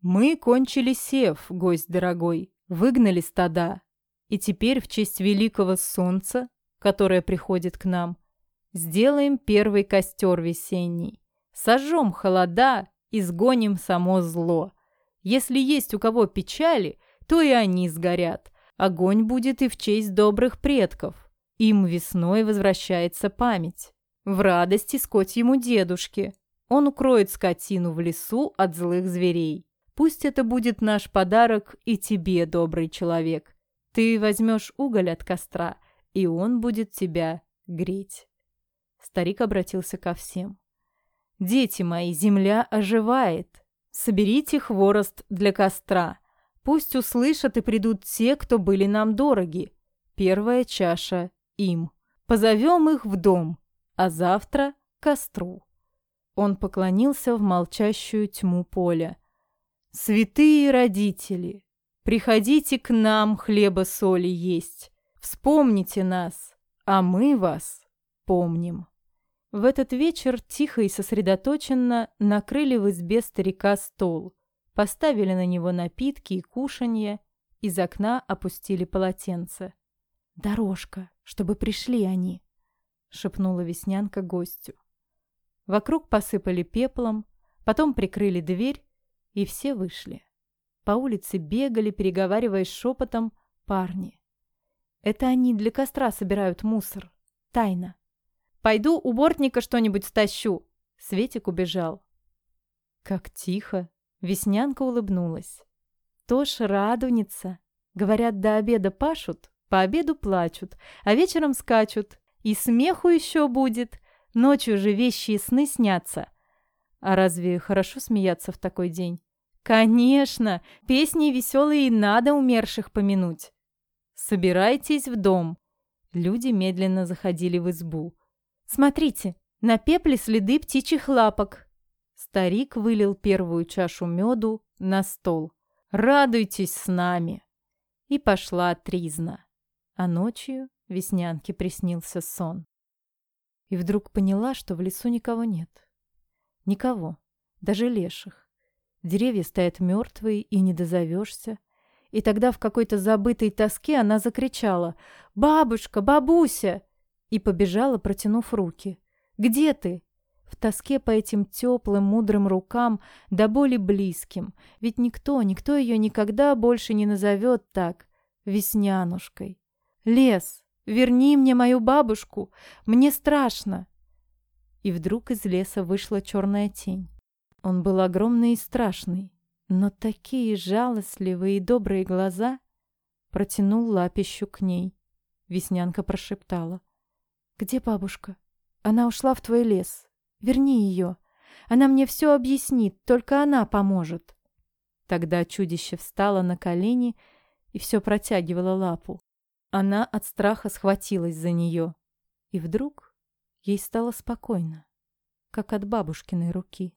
Мы кончили сев, гость дорогой, выгнали стада. И теперь в честь великого солнца, которое приходит к нам, сделаем первый костер весенний. Сожжем холода, и сгоним само зло. Если есть у кого печали, то и они сгорят. Огонь будет и в честь добрых предков. Им весной возвращается память. В радости скоть ему дедушки. Он укроет скотину в лесу от злых зверей. Пусть это будет наш подарок и тебе, добрый человек. Ты возьмешь уголь от костра, и он будет тебя греть. Старик обратился ко всем. «Дети мои, земля оживает. Соберите хворост для костра. Пусть услышат и придут те, кто были нам дороги. Первая чаша им. Позовем их в дом, а завтра – костру». Он поклонился в молчащую тьму поля. Святые родители, приходите к нам хлеба соли есть. Вспомните нас, а мы вас помним. В этот вечер тихо и сосредоточенно накрыли в избе старика стол, поставили на него напитки и кушанье, из окна опустили полотенце. «Дорожка, чтобы пришли они», — шепнула Веснянка гостю. Вокруг посыпали пеплом, потом прикрыли дверь и все вышли. По улице бегали, переговариваясь шепотом, парни. Это они для костра собирают мусор. Тайно. «Пойду у бортника что-нибудь стащу!» Светик убежал. Как тихо! Веснянка улыбнулась. Тоже радуется. Говорят, до обеда пашут, по обеду плачут, а вечером скачут. И смеху еще будет. Ночью же вещи и сны снятся. А разве хорошо смеяться в такой день? Конечно, песни веселые и надо умерших помянуть. Собирайтесь в дом. Люди медленно заходили в избу. Смотрите, на пепле следы птичьих лапок. Старик вылил первую чашу меду на стол. Радуйтесь с нами. И пошла тризна. А ночью Веснянке приснился сон. И вдруг поняла, что в лесу никого нет. Никого, даже леших. Деревья стоят мертвые, и не дозовешься. И тогда в какой-то забытой тоске она закричала «Бабушка! Бабуся!» и побежала, протянув руки. «Где ты?» В тоске по этим теплым, мудрым рукам, до боли близким. Ведь никто, никто ее никогда больше не назовет так. Веснянушкой. «Лес! Верни мне мою бабушку! Мне страшно!» и вдруг из леса вышла черная тень. Он был огромный и страшный, но такие жалостливые и добрые глаза протянул лапищу к ней. Веснянка прошептала. «Где бабушка? Она ушла в твой лес. Верни ее. Она мне все объяснит, только она поможет». Тогда чудище встало на колени и все протягивало лапу. Она от страха схватилась за нее. И вдруг Ей стало спокойно, как от бабушкиной руки.